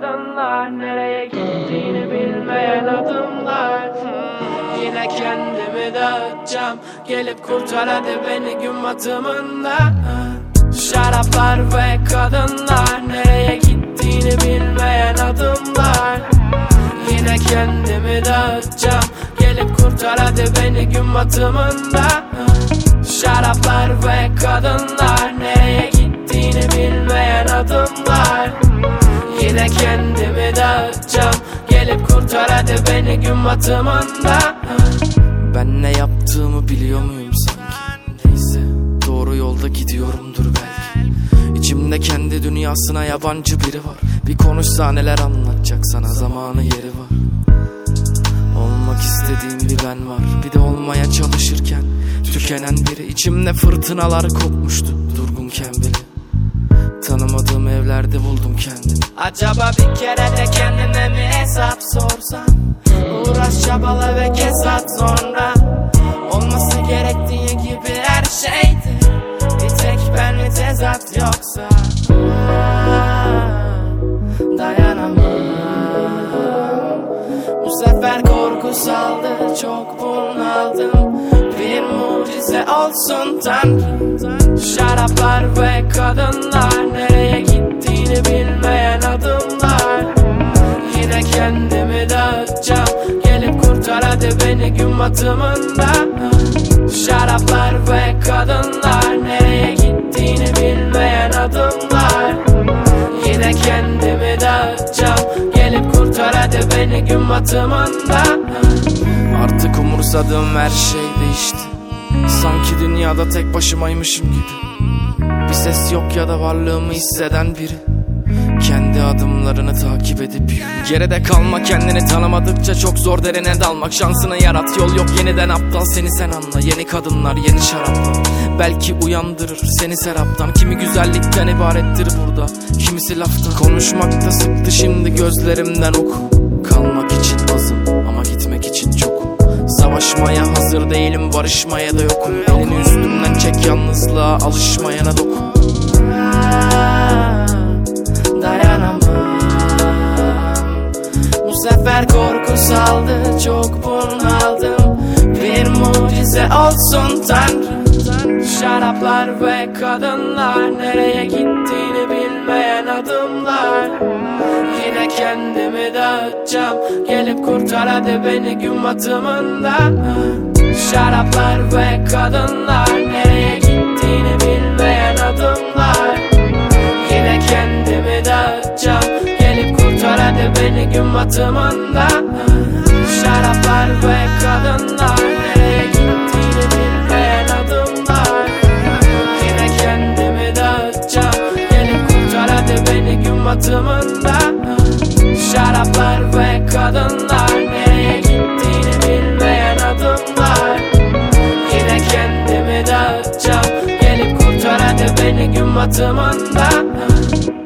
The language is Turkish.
Nereye gittiğini bilmeyen adımlar. Yine kendimi dağıtacağım. Gelip kurtar hadi beni gün batımında. Şaraplar ve kadınlar Nereye gittiğini bilmeyen adımlar. Yine kendimi dağıtacağım. Gelip kurtar hadi beni gün batımında. Şaraplar ve kadınlar Hadi beni gün batımında. Ben ne yaptığımı biliyor muyum sanki? Neyse doğru yolda gidiyorumdur belki. İçimde kendi dünyasına yabancı biri var. Bir konuşsa neler anlatacak sana. Zamanı yeri var. Olmak istediğim bir ben var. Bir de olmaya çalışırken Tükenen biri. İçimde fırtınalar kopmuştu. Durgunken bile Tanımadığım evlerde buldum kendimi. Acaba bir kere de kendine mi hesap sorsan Uğraş çabala ve kes at sonra. Olması gerektiği gibi her şeydi. Bir tek ben mi tezat yoksa? Dayanamam. Bu sefer korku saldı çok bunaldım. Bir mucize olsun Tanrım kendimi dağıtacağım. Gelip kurtar hadi beni gün batımında. Şaraplar ve kadınlar Nereye gittiğini bilmeyen adımlar. Yine kendimi dağıtacağım. Gelip kurtar hadi beni gün batımında. Artık umursadığım her şey değişti. Sanki dünyada tek başımaymışım gibi. Bir ses yok ya da varlığımı hisseden biri kendi adımlarını takip edip Geride kalma kendini tanımadıkça çok zor derine dalmak. Şansını yarat yol yok yeniden aptal. Seni sen anla Yeni kadınlar yeni şaraplar. Belki uyandırır seni seraptan. Kimi güzellikten ibarettir burada Kimisi laftan. Konuşmak da sıktı şimdi gözlerimden oku. Kalmak için azım ama gitmek için çok. Savaşmaya hazır değilim barışmaya da yokum. Elini üstümden çek yalnızlığa alışmayana dokun çok bunaldım. Bir mucize olsun Tanrım Şaraplar ve kadınlar Nereye gittiğini bilmeyen adımlar. Yine kendimi dağıtacağım. Gelip kurtar hadi beni gün batımında. Şaraplar ve kadınlar Nereye gittiğini bilmeyen adımlar. Yine kendimi dağıtacağım. Gelip kurtar hadi beni gün batımında Yeni gün batımında.